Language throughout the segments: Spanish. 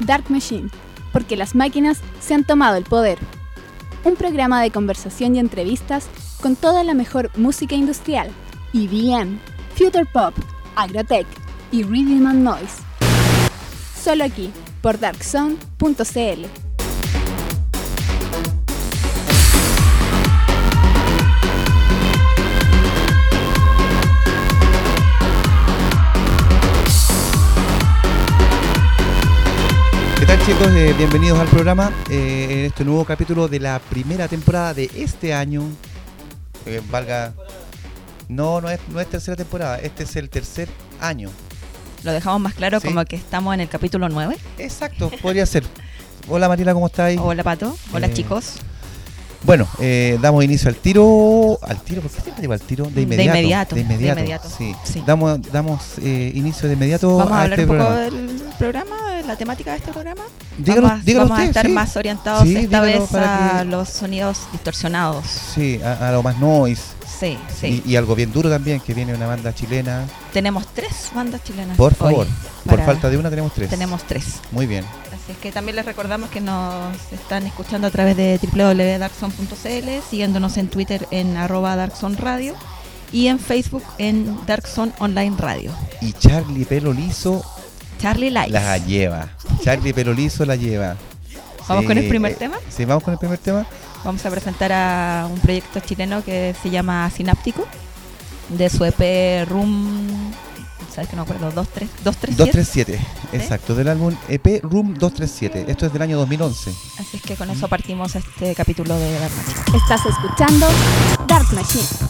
Dark Machine, porque las máquinas se han tomado el poder. Un programa de conversación y entrevistas con toda la mejor música industrial, EDM, Future Pop, Agrotech y Rhythm and Noise. Solo aquí, por darkzone.cl. chicos? Eh, bienvenidos al programa eh, en este nuevo capítulo de la primera temporada de este año. Eh, valga... No, no es, no es tercera temporada, este es el tercer año. Lo dejamos más claro Sí. como que estamos en el capítulo 9. Exacto, podría ser. Hola Mariela, ¿cómo estáis? Hola Pato, hola Eh, chicos. Bueno, eh, damos inicio al tiro. ¿Al tiro? ¿Por qué siempre digo al tiro? De De inmediato. inmediato, De inmediato. inmediato, Sí. sí. Damos, damos eh, inicio de inmediato Vamos a a hablar este un poco programa. del programa, de la temática de este programa. Dígalo, vamos dígalo vamos a estar sí. más orientados Sí, esta vez a que- los sonidos distorsionados. Sí, a, a lo más noise. Sí, sí. Y, y algo bien duro también, que viene una banda chilena. Tenemos tres bandas chilenas. Por favor, por falta de una tenemos tres. Tenemos tres. Muy bien. Es que también les recordamos que nos están escuchando a través de www.darkzone.cl, siguiéndonos en Twitter en arroba Darkzone Radio y en Facebook en Darkzone Online Radio. Y Charlie Pelo Liso Charlie Lights. la lleva. Charlie Pelo Liso la lleva. ¿Vamos Sí, con el primer eh, tema? Sí, vamos con el primer tema. Vamos a presentar a un proyecto chileno que se llama Sináptico, de su EP Room, ¿sabes que no me acuerdo? 23, 237. 237, exacto, del álbum EP Room 237. Esto es del año 2011. Así es que con eso partimos este capítulo de Dark Magic. Estás escuchando Dark Machine.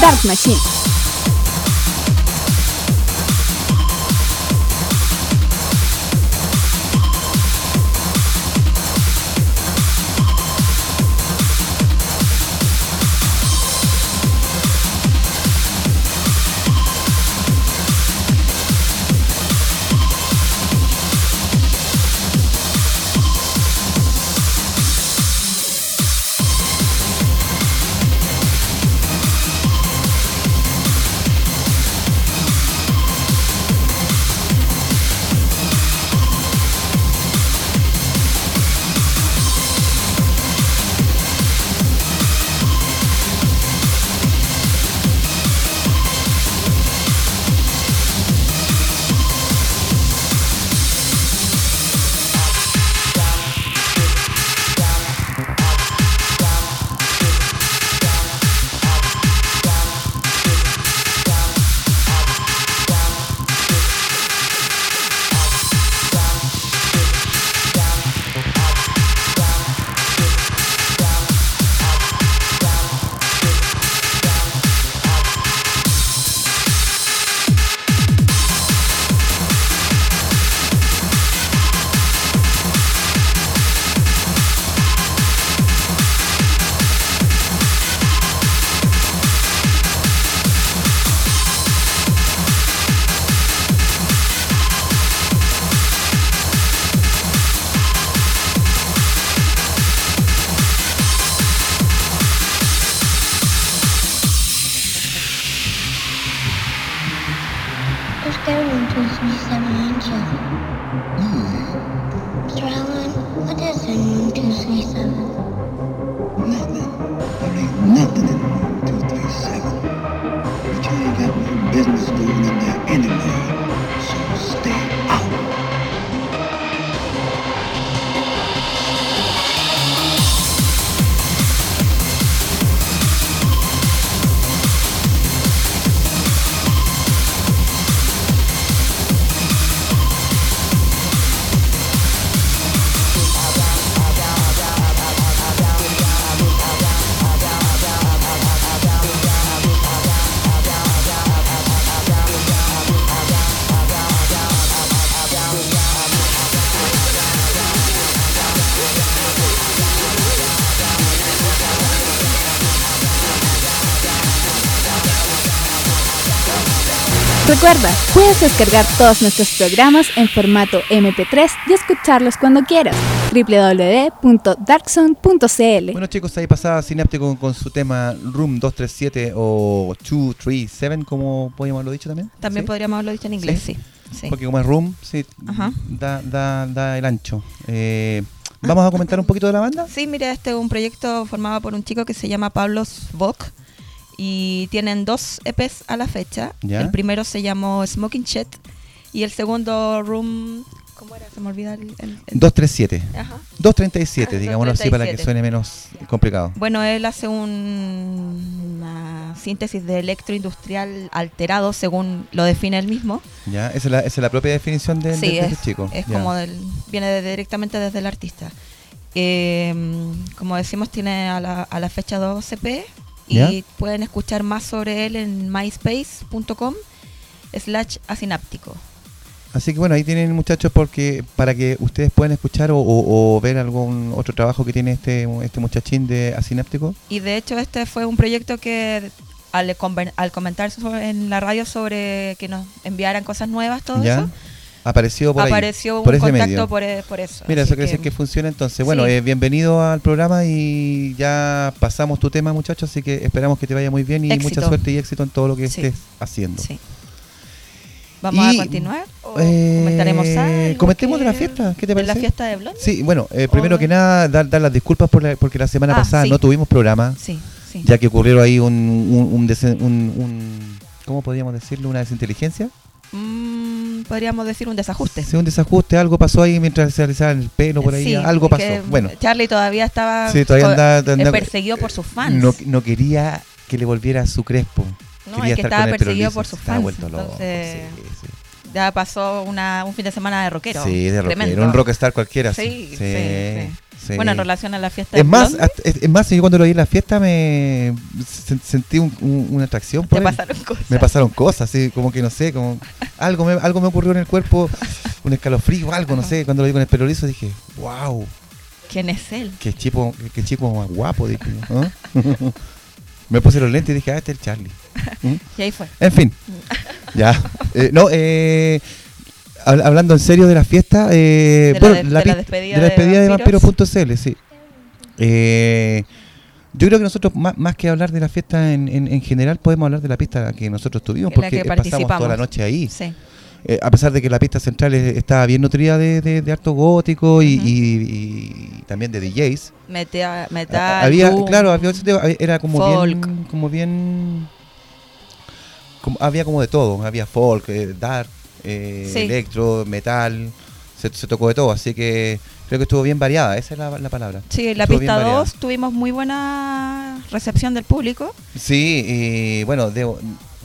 Dark Machine. Recuerda, puedes descargar todos nuestros programas en formato MP3 y escucharlos cuando quieras. www.darkzone.cl Bueno chicos, ahí pasaba Sináptico con, con su tema Room 237 o 237, como podríamos haberlo dicho también. También ¿Sí? podríamos haberlo dicho en inglés, sí. sí. Porque como es Room, sí, da, da, da el ancho. Eh, Vamos a comentar un poquito de la banda. Sí, mira, este es un proyecto formado por un chico que se llama Pablo Svok y tienen dos EPs a la fecha. Ya. El primero se llamó Smoking Chet y el segundo Room... ¿Cómo era? Se me olvida el... el- el- 237. Ajá. 237, Ah, digámoslo así para que 237. suene menos complicado. Bueno, él hace un- una síntesis de electroindustrial alterado, según lo define él mismo. ¿Ya? Esa es la, esa es la propia definición de, de- sí, de es, este chico. es Ya. como del, viene de- directamente desde el artista. Eh, como decimos, tiene a la, a la fecha 2 EP y ¿Ya? pueden escuchar más sobre él en myspace.com slash asináptico. Así que bueno, ahí tienen muchachos porque para que ustedes puedan escuchar o, o- o ver algún otro trabajo que tiene este, este muchachín de Asináptico. Y de hecho este fue un proyecto que al, al comentar sobre- en la radio sobre que nos enviaran cosas nuevas, todo ¿Ya? eso, Apareció por ahí, apareció por un ese contacto medio. por, e- por eso. Mira, eso quiere decir que funciona entonces. Bueno, Sí. eh, bienvenido al programa y ya pasamos tu tema, muchachos, así que esperamos que te vaya muy bien y Éxito. mucha suerte y éxito en todo lo que Sí. estés haciendo. Sí. ¿Vamos Y, a continuar? ¿O Eh, comentaremos algo? comentemos de la fiesta, ¿qué te ¿De parece? la fiesta de Blondie? Sí, bueno, eh, primero que nada, dar, dar las disculpas por la- porque la semana Ah, pasada sí. no tuvimos programa, Sí, sí. ya que ocurrieron ahí un, un, un- un- ¿cómo podríamos decirlo? Una desinteligencia. Mm, podríamos decir un desajuste. Sí, un desajuste, algo pasó ahí mientras se alisaban el pelo por ahí, Sí, algo pasó. Bueno, Charlie todavía estaba Sí, todavía andaba- andaba- perseguido por sus fans. no, no quería que le volviera su crespo. No, Quería es que estaba perseguido liso, por sus fans. vuelto loco, Entonces, sí, sí. ya pasó una, un fin de semana de rockero. Sí, de rockero, Tremendo. un rockstar cualquiera. Sí, sí, sí. Bueno, en relación a la fiesta Es de más, hasta- es, es más, yo cuando lo vi en la fiesta me sen- sentí un- un- una atracción por él. pasaron cosas. Me pasaron cosas, así como que no sé, como algo me, algo me ocurrió en el cuerpo, un escalofrío, algo, no sé, cuando lo vi con el pelo liso dije, wow, ¿Quién es él? qué chico, qué chico más guapo, dije. Me puse los lentes y dije, ah, este es el Charlie. ¿Mm? Y ahí fue. En fin, ya. Eh, no, eh, hablando en serio de la fiesta, eh, De la de- de pi- la despedida de la de despedida de Vampiros. Vampiro.cl, sí. Eh, yo creo que nosotros, más, más que hablar de la fiesta en, en, en general, podemos hablar de la pista que nosotros tuvimos, porque que pasamos toda la noche ahí. Sí. Eh, a pesar de que la pista central estaba bien nutrida de, de, de harto gótico y, Ujú. y- y también de DJs. Metea, metal, había, claro, había, era como folk. bien, como bien, como- había como de todo, había folk, eh, dark, eh, Sí. electro, metal, se, se tocó de todo, así que creo que estuvo bien variada, esa es la, la palabra. Sí, la Estuvo bien pista variada. 2 tuvimos muy buena recepción del público. Sí, y bueno, debo,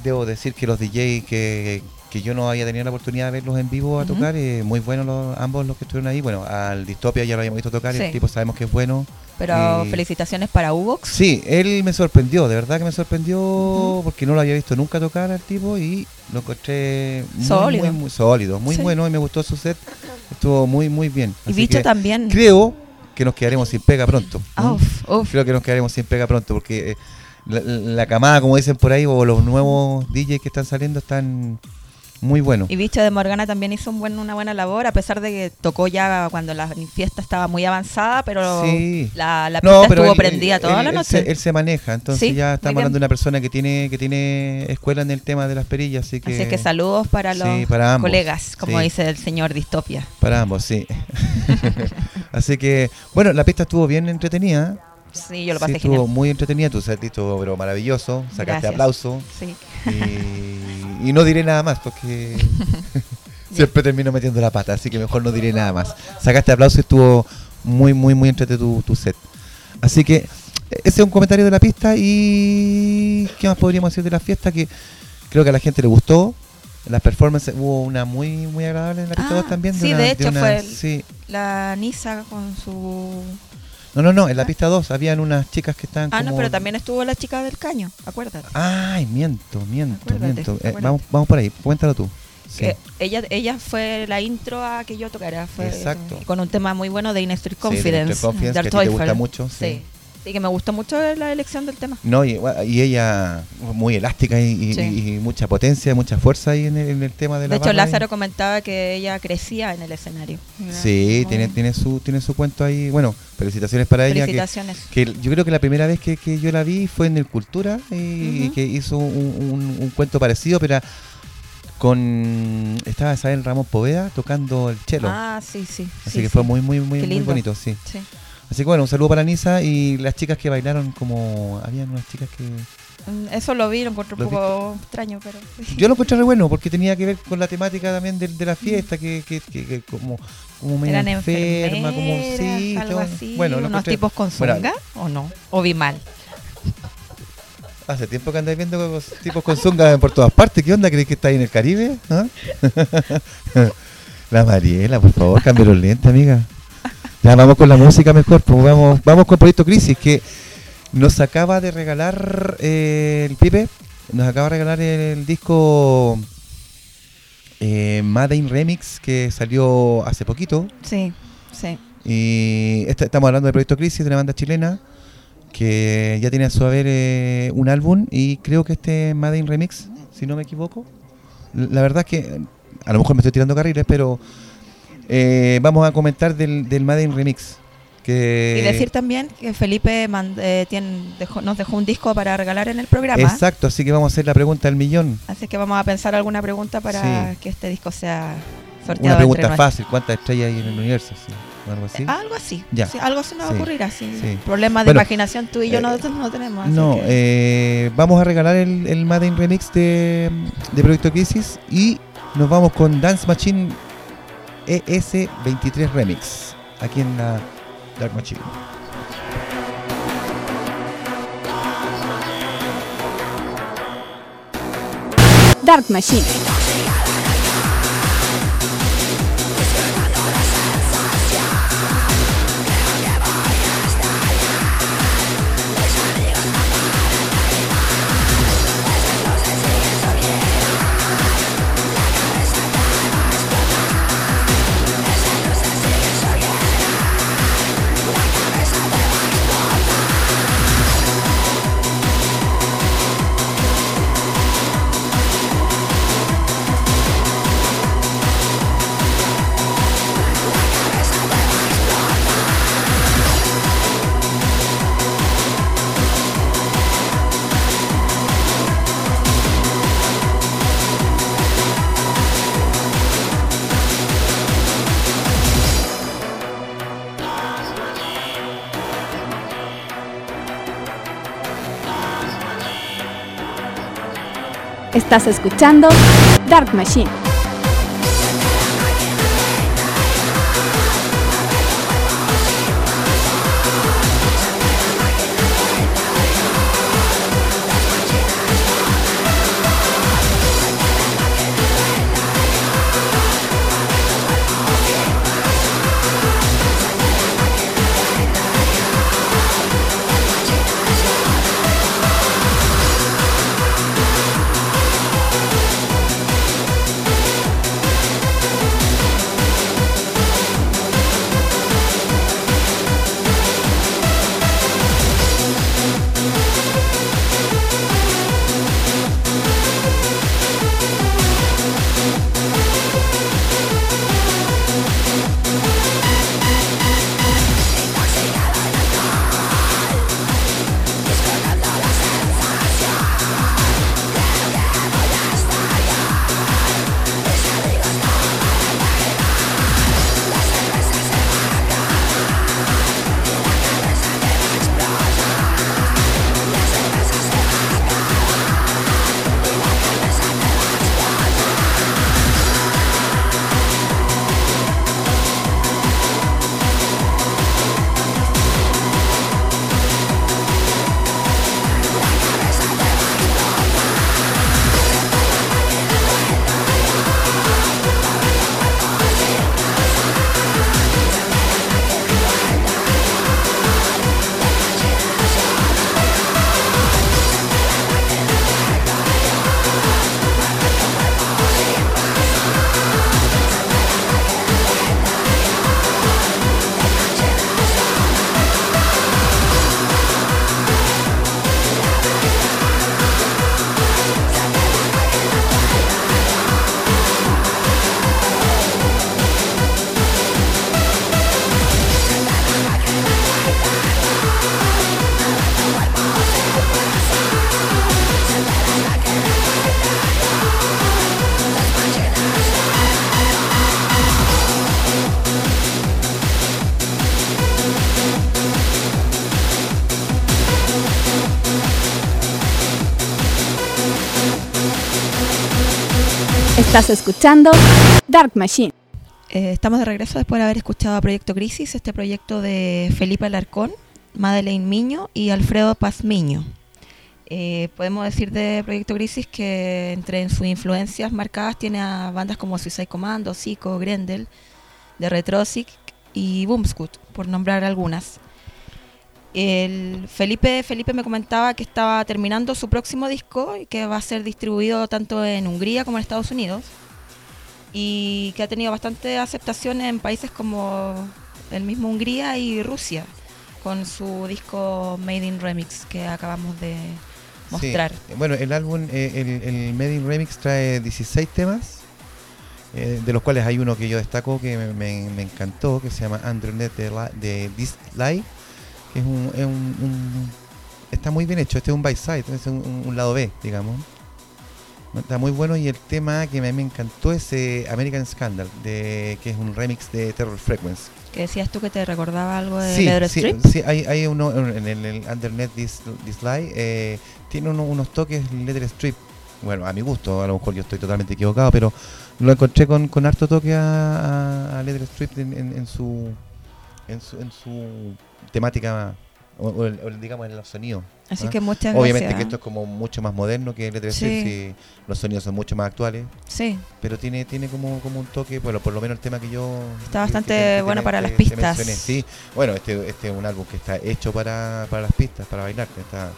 debo decir que los DJs que, que yo no había tenido la oportunidad de verlos en vivo a tocar, eh, muy buenos los, ambos los que estuvieron ahí, bueno, al Distopia ya lo habíamos visto tocar, Sí. el tipo sabemos que es bueno. Pero Y- felicitaciones para Uvox. Sí, él me sorprendió, de verdad que me sorprendió porque no lo había visto nunca tocar al tipo y lo encontré muy, Sólido. muy, muy sólido, muy Sí. bueno y me gustó su set, estuvo muy muy bien. Y Bicho que también. Creo que nos quedaremos sin pega pronto. Ah, ¿no? uf, uf. Creo que nos quedaremos sin pega pronto porque eh, la, la camada, como dicen por ahí, o los nuevos DJs que están saliendo están muy buenos. Y Bicho de Morgana también hizo un buen, una buena labor, a pesar de que tocó ya cuando la fiesta estaba muy avanzada, pero Sí. la, la pista estuvo él- prendida él- toda él- la noche. se, él se maneja, entonces Sí, ya estamos hablando de una persona que tiene que tiene escuela en el tema de las perillas, así que, Así que saludos para los Sí, para ambos. colegas, como dice el señor Distopia. para ambos, sí. así que, bueno, la pista estuvo bien entretenida. Sí, yo lo sí, pasé estuvo genial. muy entretenida, tu set estuvo pero maravilloso, sacaste Gracias. aplauso Sí. y, y no diré nada más porque siempre termino metiendo la pata, así que mejor no diré nada más. Sacaste aplauso y estuvo muy, muy, muy entretenido tu, tu set. Así que ese es un comentario de la pista y ¿qué más podríamos decir de la fiesta? Que creo que a la gente le gustó. Las performances hubo una muy muy agradable en la pista Ah, 2 también. sí, una- de hecho una- fue el- sí. La Nisa con su... No, no, no, en la pista 2 habían unas chicas que estaban Ah, no, pero también estuvo la chica del caño, acuérdate. Ay, miento, miento, Acuérdate, miento. Eh, vamos, vamos por ahí, cuéntalo tú. Sí. Que ella, ella fue la intro a que yo tocara. Fue Exacto. Con un tema muy bueno de Inner Street Sí, de Confidence. Confidence, que a ti te gusta mucho, sí. Sí. Sí, que me gustó mucho la elección del tema. No, y, y ella muy elástica y, y- Sí. y mucha potencia, mucha fuerza ahí en el, en el tema de De la hecho, barra ahí. Lázaro comentaba que ella crecía en el escenario. Sí, Muy- tiene, tiene su tiene su cuento ahí. Bueno, felicitaciones para ella. Felicitaciones. que yo creo que la primera vez que, que yo la vi fue en el Cultura y, que hizo un, un- un cuento parecido, pero con estaba Isabel Ramón Poveda tocando el cello. Ah, sí, sí. Así sí, que sí. fue muy muy muy, muy bonito, sí. Sí. Así que bueno, un saludo para Nisa y las chicas que bailaron como habían unas chicas que Mm, Eso lo vi, lo encontré un ¿Lo poco extraño, pero. yo lo encontré re bueno porque tenía que ver con la temática también de, de la fiesta que, que, que- que como como medio Eran enferma, como sí, algo así. Bueno, unos encontré- tipos con Bueno, zunga, ¿o no? ¿O vi mal? Hace tiempo que andáis viendo tipos con zunga por todas partes. ¿Qué onda? ¿Crees que está ahí en el Caribe? ¿Ah? la Mariela, por favor, cambia los lentes, amiga. Ya vamos con la música mejor. Pues vamos, vamos con Proyecto Crisis, que nos acaba de regalar eh, el Pipe. Nos acaba de regalar el, disco eh, Made in Remix, que salió hace poquito. Sí, sí. Y esta- estamos hablando de Proyecto Crisis, de una banda chilena que ya tiene a su haber eh, un álbum y creo que este es Made in Remix, si no me equivoco. La verdad es que a lo mejor me estoy tirando carriles, pero eh, vamos a comentar del, del Made in Remix. Que Y decir también que Felipe mand- eh, tiene- dejó- nos dejó un disco para regalar en el programa. Exacto, así que vamos a hacer la pregunta del millón. Así que vamos a pensar alguna pregunta para Sí. que este disco sea Una sorteado. pregunta entre fácil, ¿cuántas estrellas hay en el universo? Sí, algo así. nuestros- Algo así. Ya. Sí, algo así nos va a ocurrir así. sí. Problemas de Bueno, imaginación tú y yo eh, nosotros no tenemos. No, que- eh, vamos a regalar el, el Made in Remix de, de Proyecto Crisis y nos vamos con Dance Machine ES23 Remix, aquí en la Dark Machine. Dark Machine. Estás escuchando Dark Machine. Estás escuchando Dark Machine. Eh, estamos de regreso después de haber escuchado a Proyecto Crisis, este proyecto de Felipe Alarcón, Madeleine Miño y Alfredo Pazmiño. Eh, podemos decir de Proyecto Crisis que entre sus influencias marcadas tiene a bandas como Suicide Commando, Zico, Grendel, de Retrosic y Boomscoot, por nombrar algunas. El Felipe, Felipe me comentaba que estaba terminando su próximo disco y que va a ser distribuido tanto en Hungría como en Estados Unidos y que ha tenido bastante aceptación en países como el mismo Hungría y Rusia con su disco Made in Remix que acabamos de mostrar. Sí. Bueno, el álbum, eh, el, el Made in Remix trae 16 temas, eh, de los cuales hay uno que yo destaco que me, me- me encantó, que se llama Undernet de, de This Lie, es un, es un- un- Está muy bien hecho, este es un by side, es un, lado B, digamos. Está muy bueno y el tema que a mí me encantó es eh, American Scandal, de, que es un remix de Terror Frequency. Que decías tú que te recordaba algo de Sí, Leather sí, Strip. sí, hay, hay uno en el, el Undernet This, This Lie, eh, tiene uno- unos toques Leather Strip. Bueno, a mi gusto, a lo mejor yo estoy totalmente equivocado, pero lo encontré con, con harto toque a, a, a Leather Strip en, en- en su, en su en su temática o, o el- o el, digamos en los sonidos. Así ¿ah? que muchas Obviamente gracias. que esto es como mucho más moderno que Sí. Strip, sí, los sonidos son mucho más actuales, Sí, pero tiene tiene como, como un toque, bueno, por lo menos el tema que yo... Está bastante que- que bueno te- para las pistas. mencioné. Sí, bueno, este, este es un álbum que está hecho para, para las pistas, para bailar, está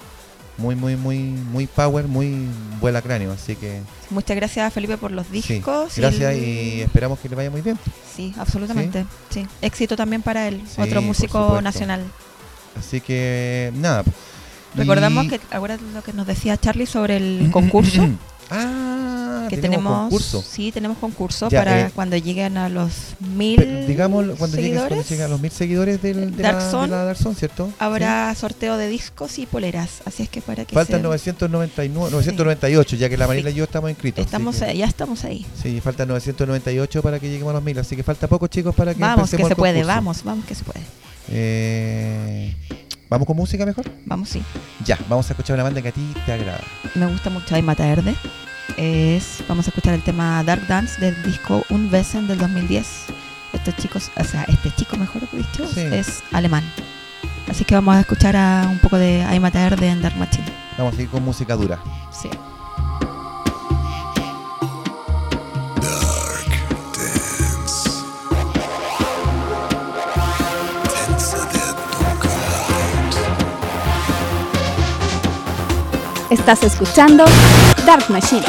muy, muy, muy, muy power, muy vuela cráneo, así que muchas gracias Felipe por los sí, discos. gracias el- y esperamos que le vaya muy bien. Sí, absolutamente. Sí. Éxito también para él, Sí, otro músico nacional. Así que nada. y- Recordamos que ahora lo que nos decía Charlie sobre el concurso. Ah, que tenemos, concurso. sí tenemos concurso Ya, para eh, cuando lleguen a los mil digamos cuando llegue, cuando seguidores llegue a los mil seguidores del, de, Dark la, de Zone, la Dark Zone, ¿cierto? habrá sorteo de discos y poleras así es que para Sí. que Faltan se- 999, 998, ya que la Marila Sí. y yo estamos inscritos. estamos que- ya estamos ahí Sí, faltan 998 para que lleguemos a los 1000, así que falta poco, chicos, para que vamos que se puede vamos vamos que se puede Eh, ¿Vamos con música mejor? vamos sí Ya, vamos a escuchar una banda que a ti te agrada. me gusta mucho Ay Mata Verde es vamos a escuchar el tema Dark Dance del disco Un Besen del 2010 estos chicos o sea este chico mejor dicho Sí. es alemán así que vamos a escuchar a un poco de Ay Mata Verde en Dark Machine Vamos a seguir con música dura. Estás escuchando Dark Machine.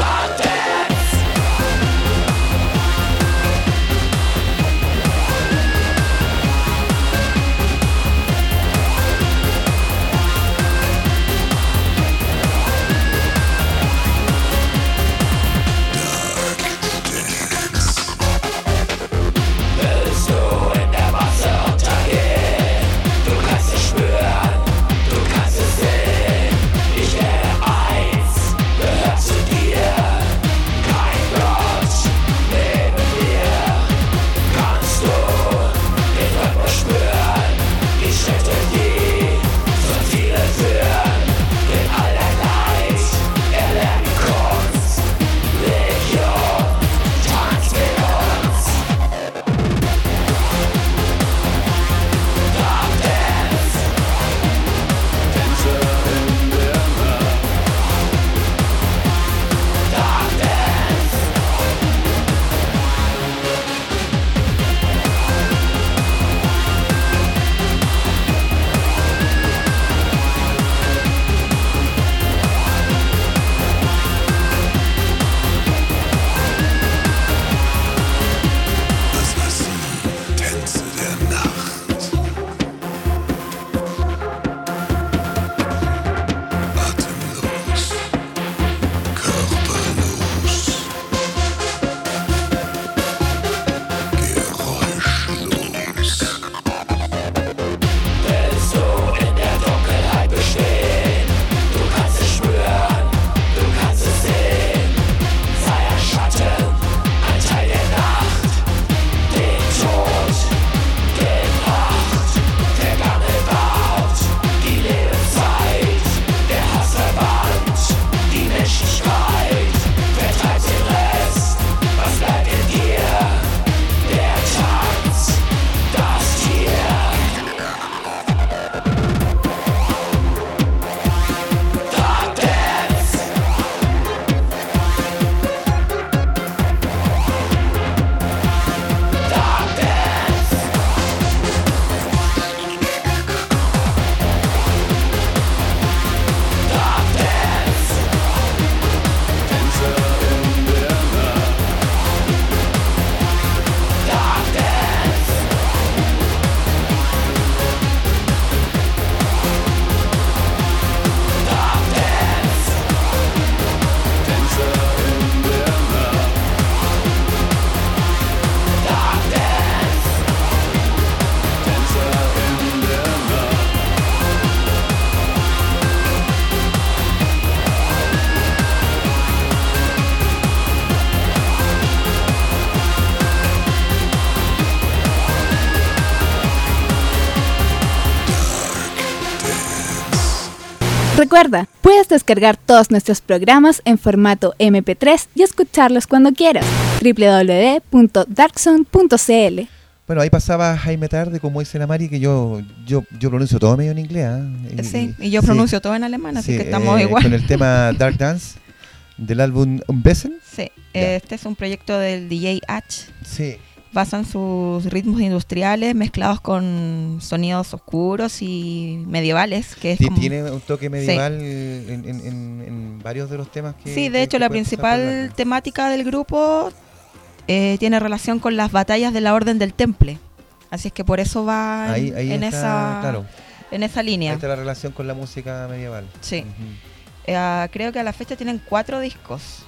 Recuerda, puedes descargar todos nuestros programas en formato MP3 y escucharlos cuando quieras. www.darkzone.cl Bueno, ahí pasaba Jaime Tarde, como dice la Mari, que yo yo, yo pronuncio todo medio en inglés. ¿ah? Sí, y yo sí, pronuncio todo en alemán, así sí, que estamos eh, igual. Con el tema Dark Dance del álbum Unbesen. Sí, Ya. este es un proyecto del DJ H. Sí, Basan sus ritmos industriales mezclados con sonidos oscuros y medievales, que es como... tiene un toque medieval en, en- en- en varios de los temas que. Sí, que- de hecho que la principal temática del grupo eh, tiene relación con las batallas de la Orden del Temple. Así es que por eso va en, Ahí, ahí en está, esa, claro. en esa Ahí línea. está la relación con la música medieval. Sí. Eh, creo que a la fecha tienen cuatro discos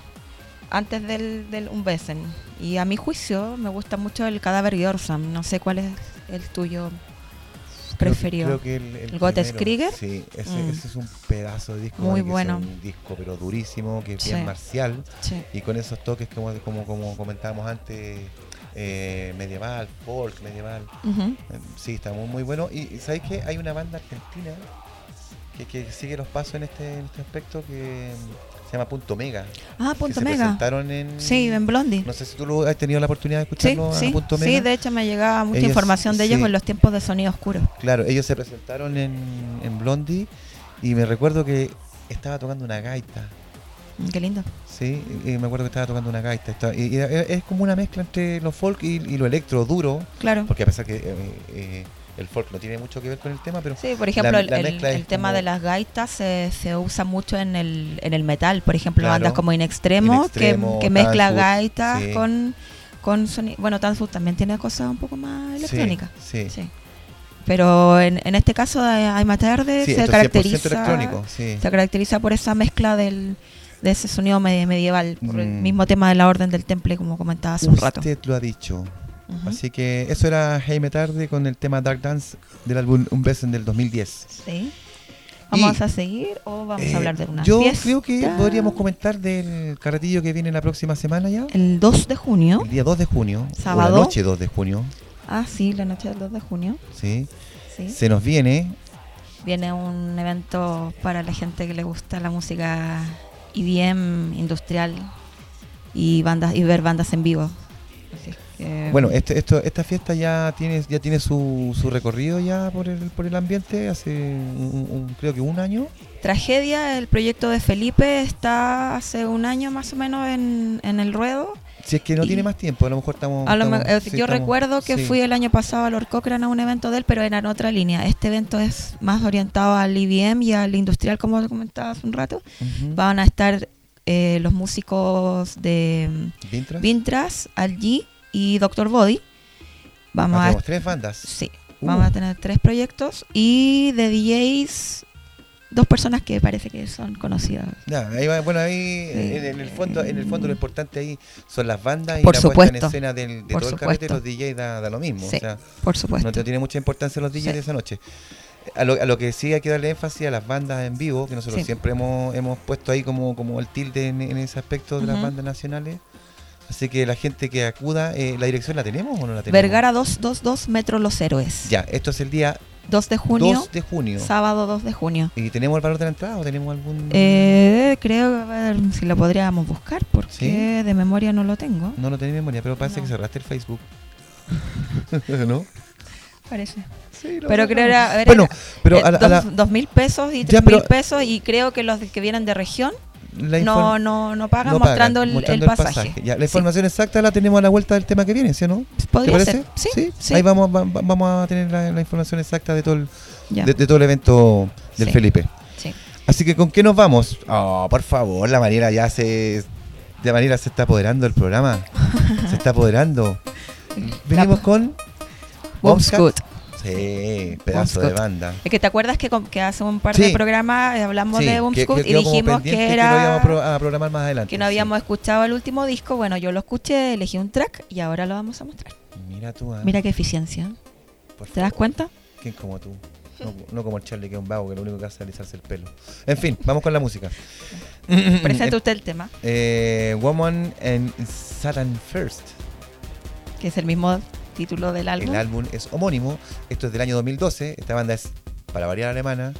antes del, del Unbesen. Y a mi juicio me gusta mucho el Cadáver Yorsam. No sé cuál es el tuyo Creo que- preferido. Creo que el, ¿El Gottes. Krieger? Sí, ese, Mm. ese es un pedazo de disco. Muy bueno. un disco, pero durísimo, que es Sí. bien marcial. Sí. Y con esos toques, como, como, como comentábamos antes, eh, medieval, folk, medieval. Ujú. Eh, Sí, está muy, muy bueno. Y ¿sabéis que hay una banda argentina que, que sigue los pasos en este, en este aspecto que se llama Punto Mega? Ah, que Punto se Mega. presentaron en... Sí, en Blondie. No sé si tú lo has tenido la oportunidad de Sí, escucharlo sí, a Punto Mega. sí, de hecho me llegaba mucha Ellos- información de ellos sí. en los tiempos de sonido oscuro. Claro, ellos se presentaron en, en Blondie y me recuerdo que estaba tocando una gaita. Mm, Qué lindo. Sí, y me acuerdo que estaba tocando una gaita. estaba- y, es como una mezcla entre lo folk y, y lo electro duro, Claro. porque a pesar que eh, eh, el folk no tiene mucho que ver con el tema, pero Sí, por ejemplo, la- el, la el- mezcla el es tema como- de las gaitas se, se usa mucho en el, en el metal. Por ejemplo, Claro. bandas como In Extremo, In Extremo, que, que mezcla gaitas sí. con, con sonido. Bueno, Tanzut también tiene cosas un poco más electrónicas. Sí, sí. Sí. Pero en, en este caso, eh, Aima Tarde Sí, se esto es 100% caracteriza se caracteriza por esa mezcla del, de ese sonido me- medieval, por el Mm. mismo tema de la Orden del Temple, como comentaba hace un rato. Usted lo ha dicho. Ujú. Así que eso era Jaime Tarde con el tema Dark Dance del álbum Un beso del 2010. Sí. ¿Vamos Y, a seguir o vamos Eh, a hablar de una Yo fiesta? creo que podríamos comentar del carretillo que viene la próxima semana ya. El 2 de junio. El día 2 de junio. O Sábado. la noche 2 de junio. Ah, sí, la noche del 2 de junio. Sí. Sí. Se nos viene. Viene un evento para la gente que le gusta la música IBM, industrial y bandas y ver bandas en vivo. Que- Bueno, este, esto, esta fiesta ya tiene, ya tiene su, su recorrido ya por el, por el ambiente hace un- un- creo que un año. Tragedia, el proyecto de Felipe está hace un año más o menos en, en el ruedo. Si es que no Y- tiene más tiempo, a lo mejor estamos. A lo me- estamos- eh, sí, yo estamos- recuerdo que sí. fui el año pasado al Lord Cochrane a un evento de él, pero era en otra línea. Este evento es más orientado al IBM y al industrial, como comentaba hace un rato. Ujú. Van a estar eh, los músicos de ¿Vintras? Vintras, Algi y Doctor Body. Vamos Ah, a, tres bandas. sí, Uh. vamos a tener tres proyectos y de DJs dos personas que parece que son conocidas. Ya, ahí va- bueno, ahí Sí. en, en el fondo, en el fondo lo importante ahí son las bandas y Por la puesta en supuesto. escena del, de Por todo el carrete, supuesto. los DJs da, da lo mismo. Sí, o sea, Por supuesto. no te- tiene mucha importancia los DJs Sí. de esa noche. A lo, a lo que sí hay que darle énfasis a las bandas en vivo, que nosotros siempre hemos, hemos puesto ahí como, como el tilde en, en ese aspecto de las bandas nacionales. Así que la gente que acuda, eh, ¿la dirección la tenemos o no la tenemos? Vergara 222 Metro Los Héroes. Ya, esto es el día 2 de junio, 2 de junio. sábado 2 de junio. ¿Y tenemos el valor de la entrada o tenemos algún...? Eh, creo, a ver si lo podríamos buscar, porque ¿Sí? de memoria no lo tengo. No lo tenía en memoria, pero parece No. que cerraste el Facebook. ¿No? Parece. Sí, Pero creo era, era- Bueno, pero eh, a la- a la- dos, dos mil pesos y Ya, tres pero- mil pesos y creo que los que vienen de región la no, no, no pagan no pagan, mostrando, el, mostrando el pasaje. Ya, la Sí. información exacta la tenemos a la vuelta del tema que viene, ¿sí o no? ¿Te ¿Podría parece? ser? Sí, sí. Ahí vamos, va- va- vamos a tener la, la información exacta de todo el, de, de todo el evento del. Felipe. Sí. Así que, ¿con qué nos vamos? Oh, por favor, la Mariela ya se... De manera se está apoderando del programa. se está apoderando. Venimos con... Bombscoot. Sí, pedazo de banda. Es que te acuerdas que, que hace un par Sí. de programas eh, hablamos Sí, de que- que y dijimos que lo íbamos a, pro- era a programar más adelante. que no sí. habíamos escuchado el último disco. Bueno, yo lo escuché, elegí un track y ahora lo vamos a mostrar. Mira tú, ah, Mira qué eficiencia. por ¿Te das cuenta? ¿Quién como tú? No, no como el Charlie, que es un vago, que lo único que hace es alisarse el pelo. En fin, vamos con la música. Presenta usted el tema, Eh, Woman and Satan First. que es el mismo título del álbum. El álbum es homónimo. Esto es del año 2012. Esta banda es, para variar, alemana.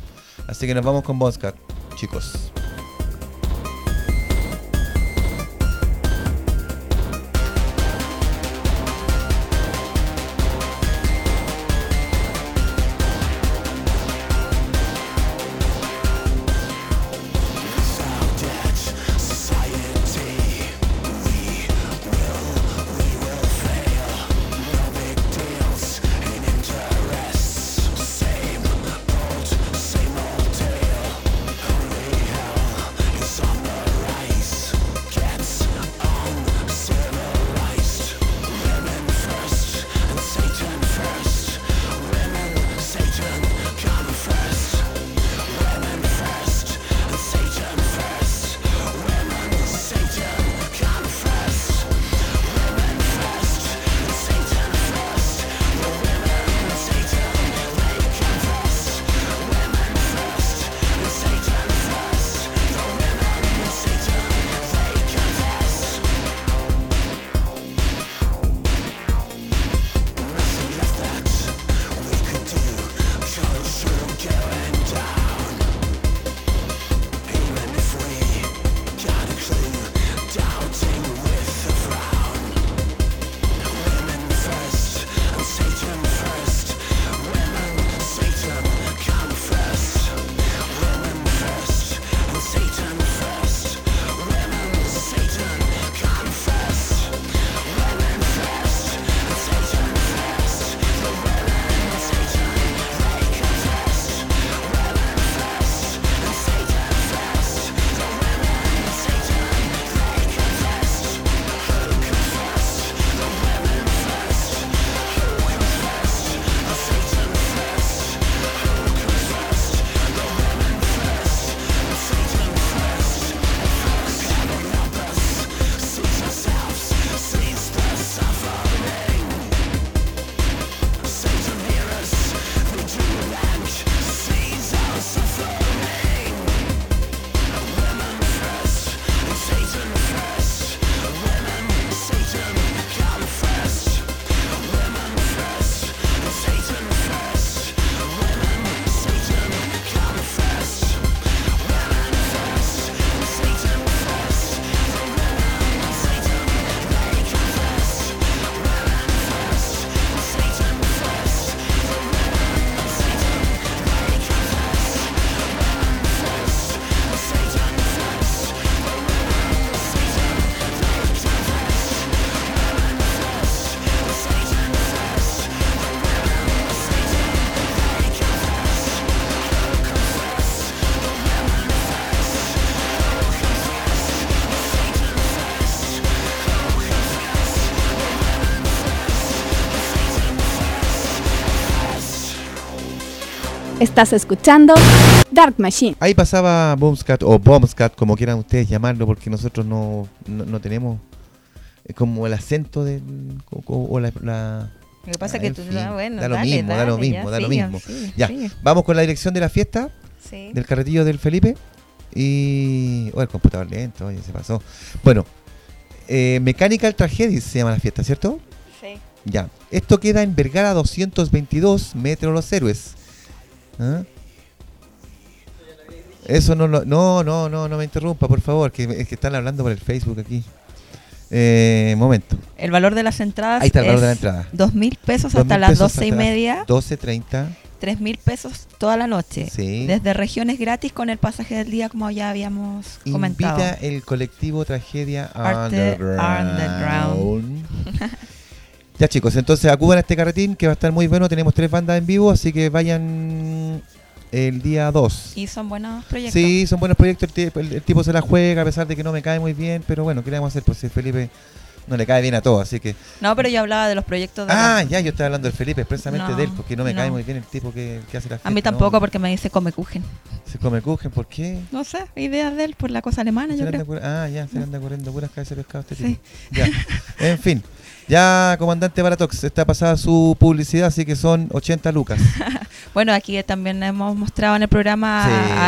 Así que nos vamos con Bonskat. chicos. Estás escuchando Dark Machine. Ahí pasaba Boomscat o Bombscat, como quieran ustedes llamarlo, porque nosotros no, no, no tenemos eh, como el acento del, o, o- o la, la- Lo que pasa Ah, es que tú, fin, ah, bueno, da lo dale, mismo, da lo dale, mismo, ya, da lo mismo. sigue, Ya, sigue. vamos con la dirección de la fiesta, Sí. del carretillo del Felipe. Y. Oh, el computador lento, oye, se pasó. Bueno, eh, Mechanical Tragedies se llama la fiesta, ¿cierto? Sí. Ya. Esto queda en Vergara 222, Metro Los Héroes. ¿Ah? Eso no lo. No, no, no, no me interrumpa, por favor, que es que están hablando por el Facebook aquí. Eh, momento. El valor de las entradas Ahí está el valor de la es entrada. dos mil pesos 2.000 hasta las doce y media, 12.30. tres mil pesos toda la noche. Sí. Desde regiones gratis con el pasaje del día, como ya habíamos comentado. Invita el colectivo Tragedia Arte Underground. ya chicos, entonces acudan a este carretín que va a estar muy bueno. Tenemos tres bandas en vivo, así que vayan el día 2. Y son buenos proyectos. Sí, son buenos proyectos. El, el- el tipo se la juega, a pesar de que no me cae muy bien. Pero bueno, ¿qué le vamos a hacer? Pues si Felipe no le cae bien a todos, así que. No, pero yo hablaba de los proyectos de Ah, los- ya, yo estaba hablando del Felipe, expresamente No, de él, porque no me no. cae muy bien el tipo que, que hace las A mí tampoco, no. porque me dice come kuchen. Se come cujen, ¿por qué? No sé, ideas de él por la cosa alemana, yo creo. ah, ya, se le anda corriendo puras cabezas de pescado este Sí. tipo. Ya. En fin. Ya, comandante Baratox, está pasada su publicidad, así que son 80 lucas. Bueno, aquí también hemos mostrado en el programa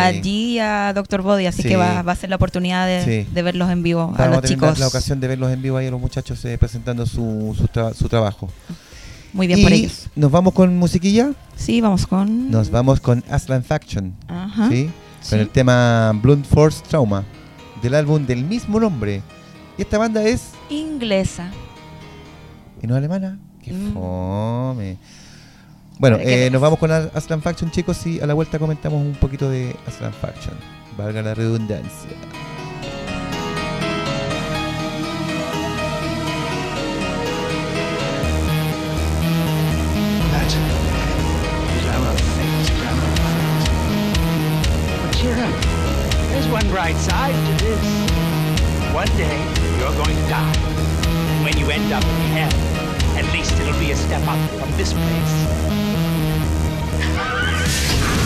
a Sí. G y a Dr. Body, así Sí. que va, va a ser la oportunidad de, Sí. de verlos en vivo a Vamos a los chicos. la ocasión de verlos en vivo ahí a los muchachos eh, presentando su, su, tra- su trabajo. Muy bien y por ellos. nos vamos con musiquilla. Sí, vamos con... Nos vamos con Aslan Faction. Ajá. ¿sí? con el tema Blunt Force Trauma del álbum del mismo nombre. Y esta banda es. Inglesa. ¿Y no es alemana? ¡Qué Mm. fome! Bueno, eh, nos vamos con As- Aslan Faction, chicos, y a la vuelta comentamos un poquito de Aslan Faction. Valga la redundancia. There's one bright side to this. One day, you're going to die. You end up in hell, at least it'll be a step up from this place.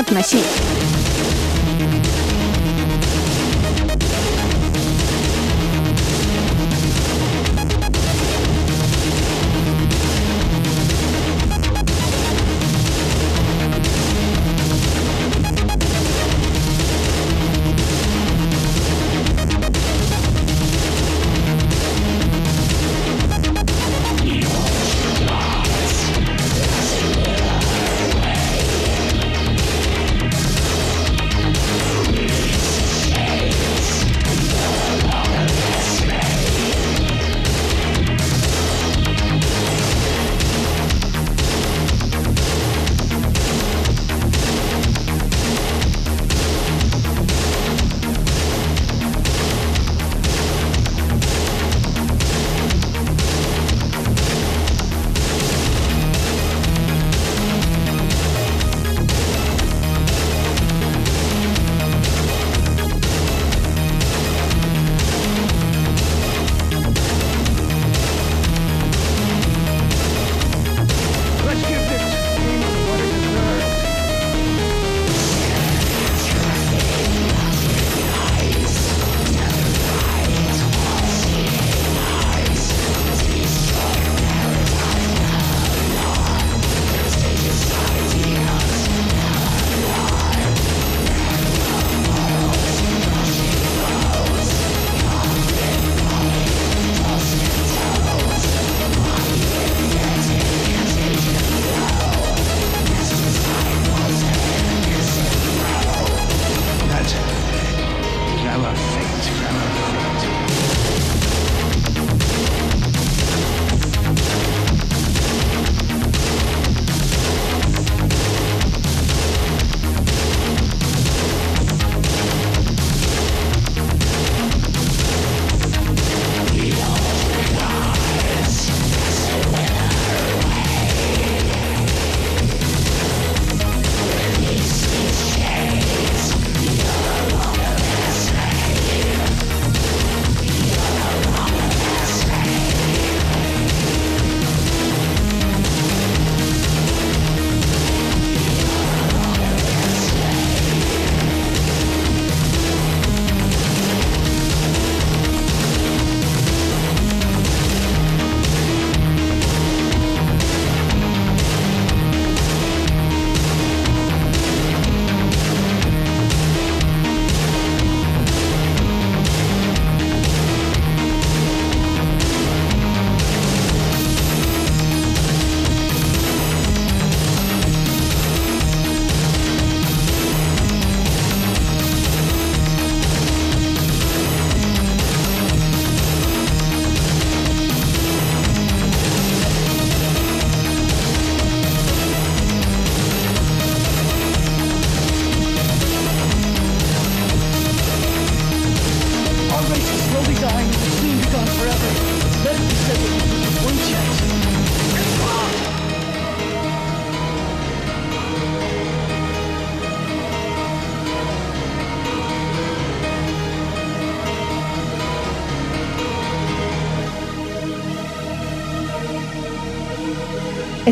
Dark Machine.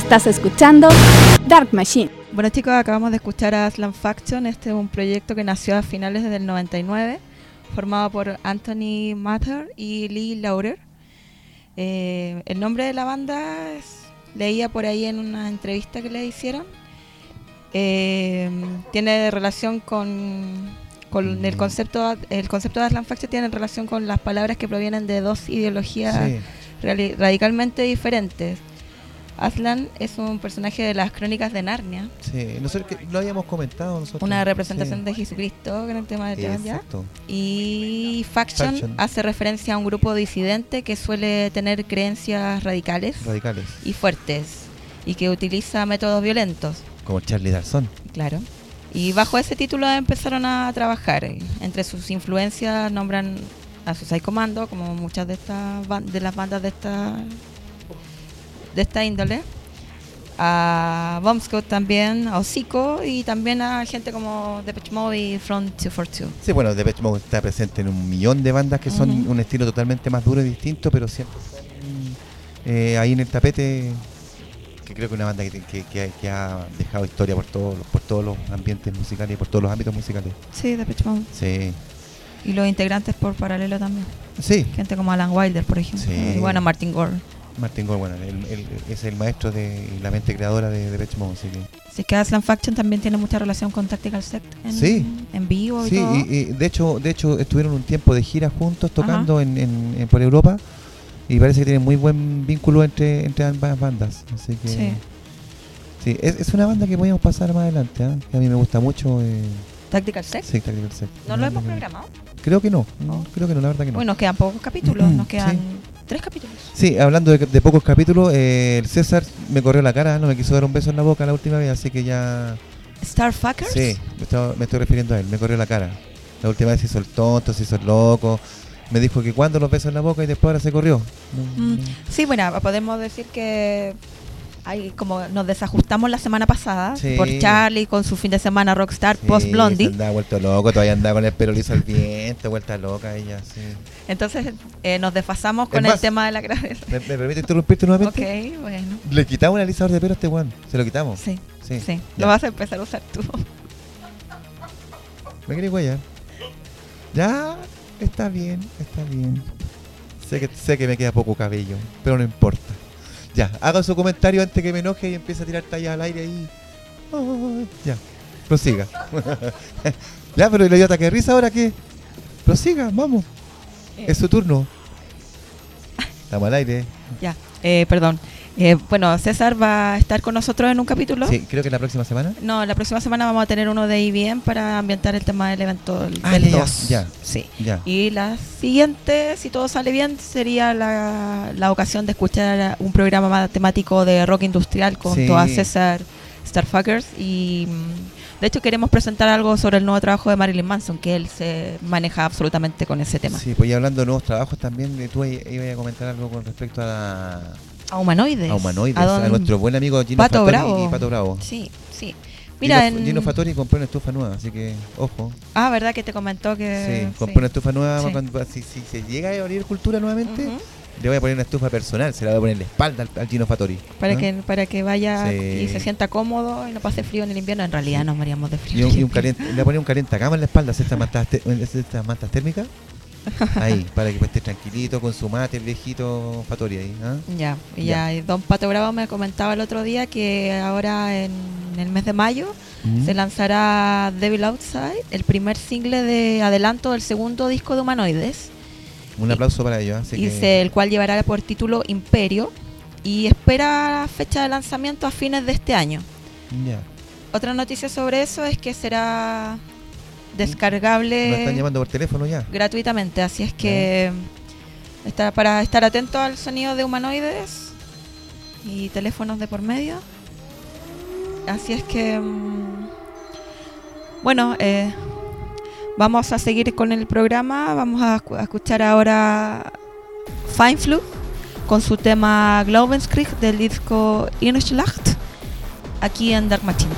Estás escuchando Dark Machine. Bueno chicos, acabamos de escuchar a Slam Faction. Este es un proyecto que nació a finales del 99, formado por Anthony Mather y Lee Laurer. Eh, el nombre de la banda es- leía por ahí en una entrevista que le hicieron. Eh, tiene relación con, con el concepto el concepto de Slam Faction tiene relación con las palabras que provienen de dos ideologías Sí, radicalmente diferentes. Aslan es un personaje de las crónicas de Narnia, sí. Nosotros que lo habíamos comentado nosotros. una representación Sí. de Jesucristo con el tema de. Exacto. Y Faction, Faction. hace referencia a un grupo disidente que suele tener creencias radicales Radicales. y fuertes y que utiliza métodos violentos, Como Charlie Dalson. claro. Y bajo ese título empezaron a trabajar. Entre sus influencias nombran a Suicide Commando, como muchas de estas de las bandas de esta de esta índole. A Bomb Squad también, a Hocico y también a gente como Depeche Mode y Front 242. Sí, bueno, Depeche Mode está presente en un millón de bandas que son un estilo totalmente más duro y distinto, pero siempre eh, ahí en el tapete, que creo que es una banda que, que- que- que ha dejado historia por todos, por todos los ambientes musicales y por todos los ámbitos musicales. Sí, Depeche Mode. Sí, Y los integrantes por paralelo también. sí. Gente como Alan Wilder, por ejemplo. Sí. Y bueno, Martin Gore. Martin Gore, bueno, él es el maestro de y la mente creadora de Depeche Mode, así que... Así que Aslan Faction también tiene mucha relación con Tactical Sect en, Sí. en vivo y Sí, todo. y, y de hecho, de hecho estuvieron un tiempo de gira juntos tocando en, en- en- por Europa y parece que tienen muy buen vínculo entre, entre ambas bandas. Así que Sí. sí, es, es una banda que podemos pasar más adelante, ¿ah? que a mí me gusta mucho. Eh, Tactical Sect. sí, Tactical Sect. ¿No lo hemos banda que- programado? Creo que no, no, Oh. creo que no, la verdad que no. Bueno, nos quedan pocos capítulos. Nos Sí. quedan tres capítulos. Sí, hablando de, de pocos capítulos, eh, el César me corrió la cara, no me quiso dar un beso en la boca la última vez, así que ya... Starfuckers. Sí, me, estoy refiriendo a él, me corrió la cara. La última vez se hizo el tonto, se hizo el loco. Me dijo que cuando los besos en la boca y después ahora se corrió. Mm. Sí, bueno, podemos decir que hay como nos desajustamos la semana pasada Sí. por Charlie con su fin de semana rockstar Sí, post Blondie. andaba vuelto loco, todavía andaba con el pelo liso al viento, vuelta loca ella, sí. Entonces eh, nos desfasamos Es con el más, tema de la gravedad. ¿Me, me permite interrumpirte nuevamente? Ok, bueno. Le quitamos un alisador de pelo a este weón. Se lo quitamos. Sí, Sí. sí. Lo vas a empezar a usar tú. ¿Me querés guayar? Ya, está bien, está bien. Sé que, sé que me queda poco cabello, pero no importa. Ya, haga su comentario antes que me enoje y empiece a tirar tallas al aire ahí. Ay, ya, prosiga. ya, pero ¿y le dio ataque de risa ahora qué? Prosiga, vamos. Es su turno. Estamos al aire. Ya, eh, perdón. Eh, bueno, César va a estar con nosotros en un capítulo. Sí, creo que la próxima semana. No, la próxima semana vamos a tener uno de IBM para ambientar el tema del evento del, Ah, del ya, ya, 2. Sí. Ya. Y la siguiente, si todo sale bien, sería la, la ocasión de escuchar un programa más temático de rock industrial con Sí. a César Starfuckers. Y mm, de hecho queremos presentar algo sobre el nuevo trabajo de Marilyn Manson, que él se maneja absolutamente con ese tema. Sí, pues y hablando de nuevos trabajos también, tú ibas a comentar algo con respecto a, la- A humanoides. a Humanoides, A nuestro buen amigo Gino Pato Fattori Bravo. y Pato Bravo. Sí, sí. Mira, Gino, en... Gino Fattori compró una estufa nueva, así que ojo. Ah, ¿verdad que te comentó Sí, que... compró una estufa nueva. Sí. Cuando, si, si se llega a abrir cultura nuevamente, le voy a poner una estufa personal, se la voy a poner en la espalda al, al Gino Fattori. Para, ¿no? que, para que vaya Sí. y se sienta cómodo y no pase frío en el invierno. En realidad nos moríamos de frío. Y un, en el y un invierno. caliente, le voy a poner un calientacama en la espalda, estas mantas, estas mantas térmicas. Ahí, para que esté tranquilito con su mate, el viejito Fattori ahí. ¿ah? Ya, Ya. Don Pato Bravo me comentaba el otro día que ahora en el mes de mayo Mm. se lanzará Devil Outside, el primer single de adelanto del segundo disco de Humanoides, Un aplauso para ellos. Y que, el cual llevará por título Imperio y espera fecha de lanzamiento a fines de este año. ya. Otra noticia sobre eso es que será Nos están descargable llamando por teléfono ya. gratuitamente, así es que está para estar atento al sonido de humanoides y teléfonos de por medio. Así es que mm, bueno, eh, vamos a seguir con el programa, vamos a, escu- a escuchar ahora Fine Flu con su tema Glaubenskrieg del disco Inschlacht aquí en Dark Machine.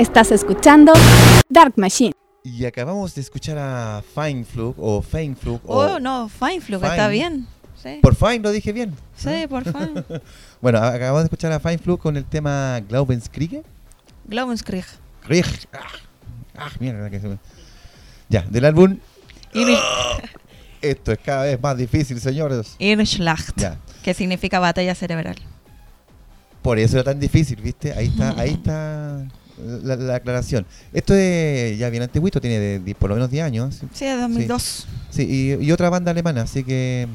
Estás escuchando Dark Machine. Y acabamos de escuchar a Fine Flug o Fine Flug. Oh, o, no, Fine Flug, Fine. está bien. Sí, Por Fine lo dije bien. sí por Fine. Bueno, acabamos de escuchar a Fine Flug con el tema Glaubenskriege. Glaubenskrieg. Krieg. Ah, ah, mierda que se me... Ya, del álbum. Esto es cada vez más difícil, señores. Irrschlacht, Ya. que significa batalla cerebral. Por eso era tan difícil, ¿viste? Ahí está, ahí está la, la aclaración. Esto es ya bien antiguito, tiene de- de por lo menos 10 años. Sí, Sí, de 2002. Sí, y, y otra banda alemana, así que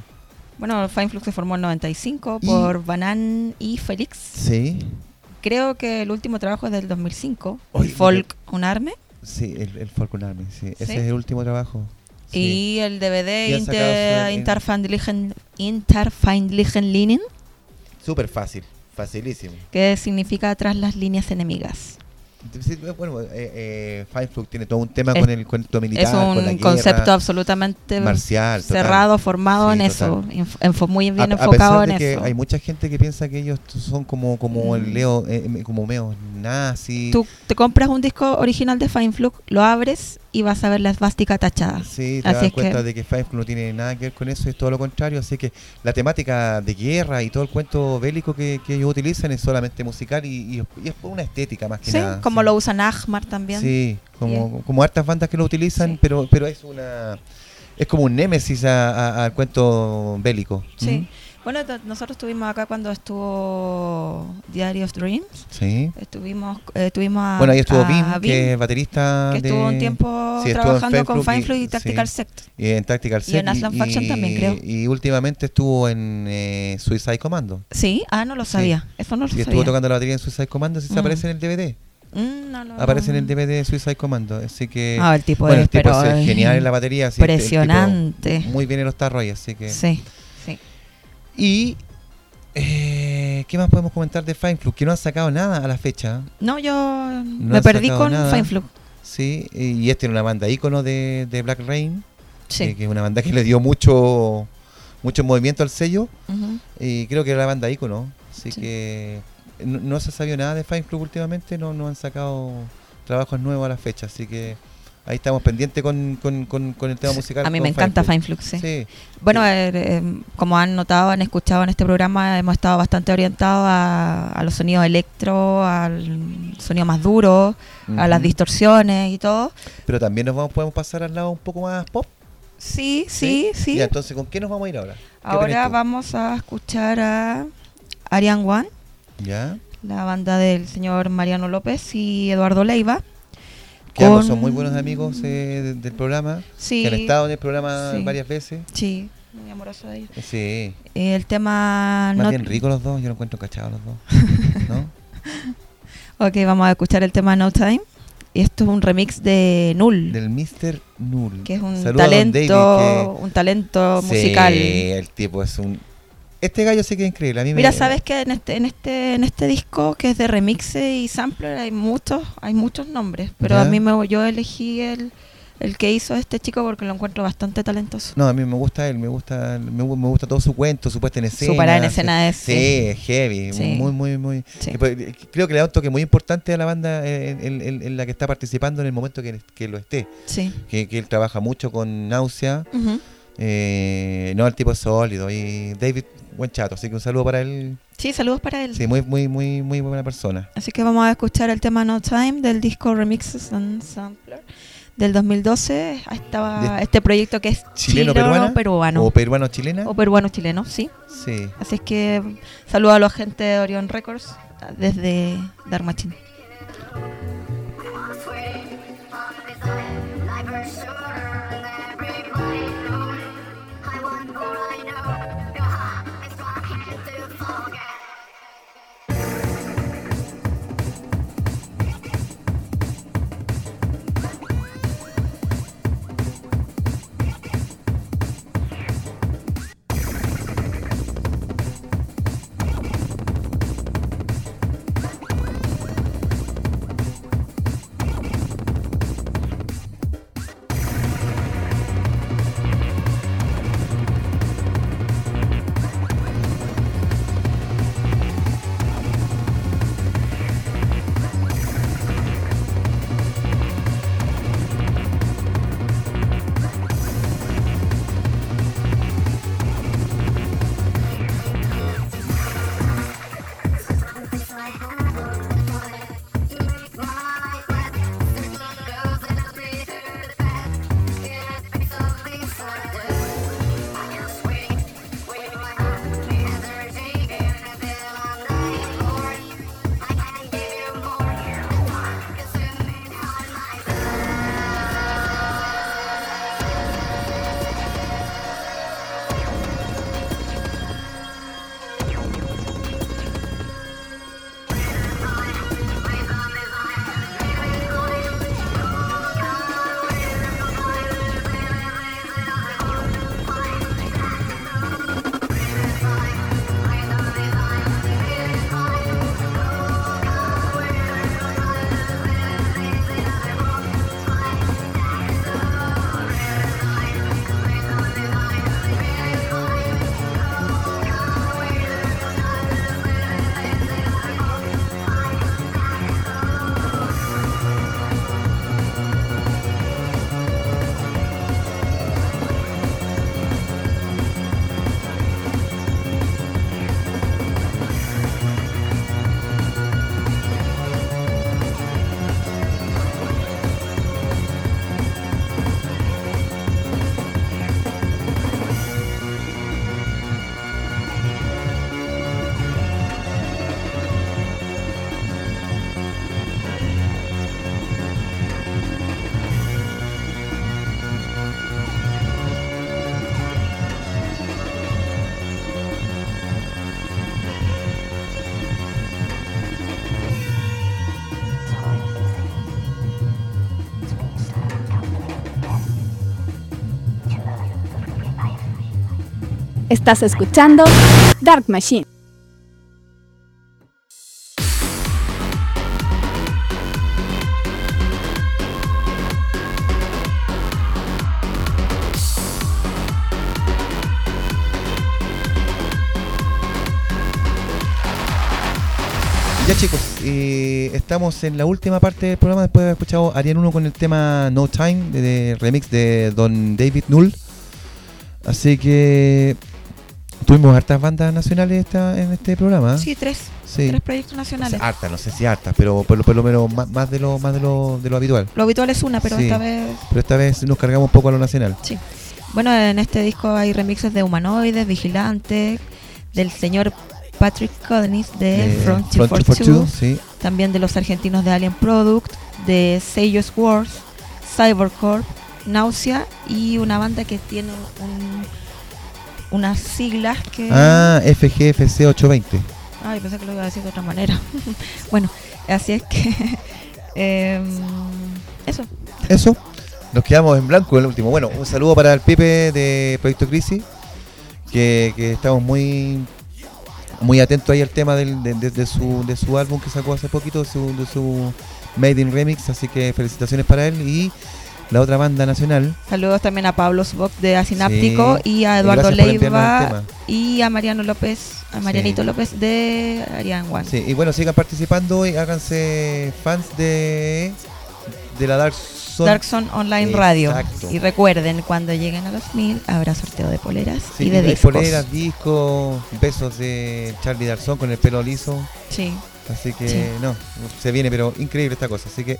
Bueno, Fine Flux se formó en 95 Y- por Banan y Félix. sí, Creo que el último trabajo es del 2005. Oye, Folk Unarme. sí, el, el Falcon Army, sí. Ese ¿Sí? es el último trabajo. Sí. Y el DVD Y Inter, Interfeindlichen, Interfeindlichen Linien, Súper fácil, facilísimo. que significa tras las líneas enemigas. Bueno, eh, eh, Flug tiene todo un tema Es- con el cuento militar, es con la un guerra, concepto absolutamente marcial, total. cerrado, formado Sí, en total. eso, inf- enfo- muy bien a, a enfocado pesar de en que eso. hay mucha gente que piensa que ellos son como como el Mm. Leo eh, como Meo nazi Tú te compras un disco original de Fine Flug, lo abres y vas a ver la esvástica tachada. Sí, te Así das cuenta que- de que Five no tiene nada que ver con eso, es todo lo contrario. Así que la temática de guerra y todo el cuento bélico que, que ellos utilizan es solamente musical y, y- y es por una estética más que Sí, nada. como sí. lo usa Nachmar también. Sí, como, como hartas bandas que lo utilizan, Sí. pero pero es una es como un némesis al cuento bélico. Sí. ¿Mm? Bueno, nosotros estuvimos acá cuando estuvo Diary of Dreams. Sí. Estuvimos, eh, tuvimos a, Bueno, ahí estuvo a Bim, Bim, que es baterista que de... estuvo un tiempo sí, trabajando con Fine Flug y y- Tactical sí. Sect. Y en Tactical Y en Aslan Faction también, creo. Y últimamente estuvo en eh, Suicide Commando. Sí, ah, no lo Sí. sabía. Eso no lo Y sabía. estuvo tocando la batería en Suicide Commando, si se Mm. aparece en el DVD. Mm, no, no, Aparece en el DVD de Suicide Commando, así que... Ah, el tipo bueno, es, el tipo pero es genial en la batería. así, el- el tipo Impresionante. muy bien en los tarros así que... Sí. Y... eh, ¿Qué más podemos comentar de Fine Flug? Que no han sacado nada a la fecha. No, yo me perdí con nada. Fine Flug. Sí, y este es una banda ícono de, de Black Rain, Sí. que, que es una banda que le dio mucho mucho movimiento al sello. Y creo que era la banda ícono. Así Sí. que no, no se ha sabido nada de Fine Club últimamente, no, no han sacado trabajos nuevos a la fecha. Así que ahí estamos pendientes con, con, con, con el tema musical. A mí me encanta. Fine Flug, sí. Sí. Bueno, Sí. eh, como han notado, han escuchado en este programa, hemos estado bastante orientados a, a los sonidos electro, al sonido más duro, a las distorsiones y todo. Pero también nos vamos, podemos pasar al lado un poco más pop. Sí, sí, sí. Ya, entonces, ¿con qué nos vamos a ir ahora? ¿Qué Ahora vamos a escuchar a Ariane One, ¿Ya? la banda del señor Mariano López y Eduardo Leiva. Con- son muy buenos amigos eh, de- del programa. Sí, Que han estado en el programa Sí. varias veces. sí, muy amoroso de ellos. Sí. El tema... Más no- bien ricos los dos, yo lo encuentro cachados los dos. ¿No? Ok, vamos a escuchar el tema No Time. Y esto es un remix de Null. Del Mr. Null. que es un talento, David, un talento musical. Sí, el tipo es un... Este gallo sí que es increíble. A mí Mira, me... sabes que en este, en este, en este disco que es de remixes y sampler hay muchos, hay muchos nombres, pero ¿Ya? a mí me, yo elegí el, el que hizo este chico porque lo encuentro bastante talentoso. No, a mí me gusta él, me gusta me, me gusta todo su cuento, su puesta en escena. Su parada en escena es- Sí, sí. es heavy, Sí. muy, muy, muy... Sí. pues, Creo que le da un toque muy importante a la banda en, en- en- en la que está participando en el momento que, que lo esté. Sí. Que, que él trabaja mucho con Náusea. Ujú. Eh, no, el tipo es sólido. Y David, buen chato, así que un saludo para él. Sí, saludos para él. Sí, muy, muy, muy, muy buena persona. Así que vamos a escuchar el tema No Time del disco Remixes and Sampler del 2012. Ahí estaba este proyecto que es ¿Chileno, chileno peruana? peruano. ¿O peruano-chilena? o peruano chileno, sí. Sí. Así es que saludo a la gente de Orion Records desde Dark Estás escuchando Dark Machine. Ya chicos, eh, estamos en la última parte del programa después de haber escuchado a Ariane 1 con el tema No Time, de, de remix de Don David Null. Así que tuvimos hartas bandas nacionales esta, en este programa. Sí, tres. Sí. Tres proyectos O nacionales. sea, hartas, no sé si hartas, pero por lo, por lo menos más, más de lo más de lo, de lo habitual. Lo habitual es una, pero Sí. esta vez Pero esta vez nos cargamos un poco a lo nacional. Sí. Bueno, en este disco hay remixes de Humanoides, Vigilante, del señor Patrick Codenis de Eh, Front Front 242, sí. también de los argentinos de Alien Product, de Sayos Wars, Cybercorp, Nausea y una banda que tiene un- unas siglas que... Ah, FGFC 820. Ay, pensé que lo iba a decir de otra manera. bueno, así es que... em, eso. Eso. Nos quedamos en blanco el último. Bueno, un saludo para el Pepe de Proyecto Crisis, que, que estamos muy muy atentos ahí al tema del- de, de- de su, de su álbum que sacó hace poquito, su, de su Made in Remix, así que felicitaciones para él y la otra banda nacional. Saludos también a Pablo Svok de Asináptico Sí. y a Eduardo Leiva y a Mariano López, a Marianito Sí. López de Ariane One. Sí, y bueno, sigan participando y háganse fans de, de la Dark Zone. Dark Zone Online Radio. Exacto. Y recuerden, cuando lleguen a los mil habrá sorteo de poleras Sí, y de hay discos. poleras, discos, besos de Charlie Darzón con el pelo liso. Sí. Así que no, se viene, pero increíble esta cosa. Así que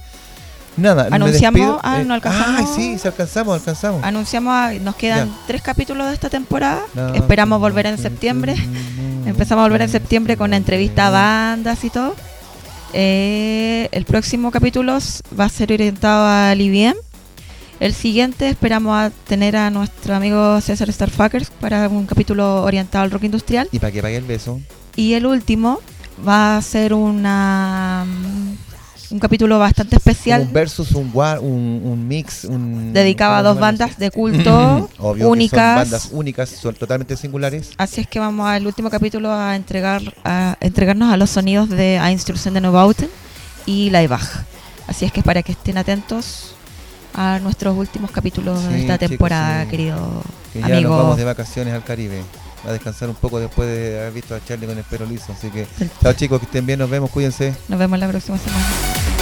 nada, Anunciamos- ah, no alcanzamos. Ay, sí, sí alcanzamos, alcanzamos. Anunciamos, a- nos quedan Ya. tres capítulos de esta temporada. No, Esperamos volver en septiembre. no, Empezamos a volver en septiembre con entrevista a bandas y todo. Eh, el próximo capítulo va a ser orientado al IBM. El siguiente esperamos a tener a nuestro amigo César Starfuckers para un capítulo orientado al rock industrial. Y para que pague el beso. Y el último va a ser una un capítulo bastante especial Un versus, un, war, un, un mix. Un, dedicado a ¿cómo dos bandas de culto Obvio que únicas. son bandas únicas, son totalmente singulares. Así es que vamos al último capítulo a entregar a entregarnos a los sonidos de A Instrucción de Neubauten y Laibach. Así es que para que estén atentos a nuestros últimos capítulos de esta chicos, temporada, sí. querido Que ya amigo. nos vamos de vacaciones al Caribe. A descansar un poco después de haber visto a Charlie con el pelo liso. Así que, chao chicos, que estén bien, nos vemos, cuídense. Nos vemos la próxima semana.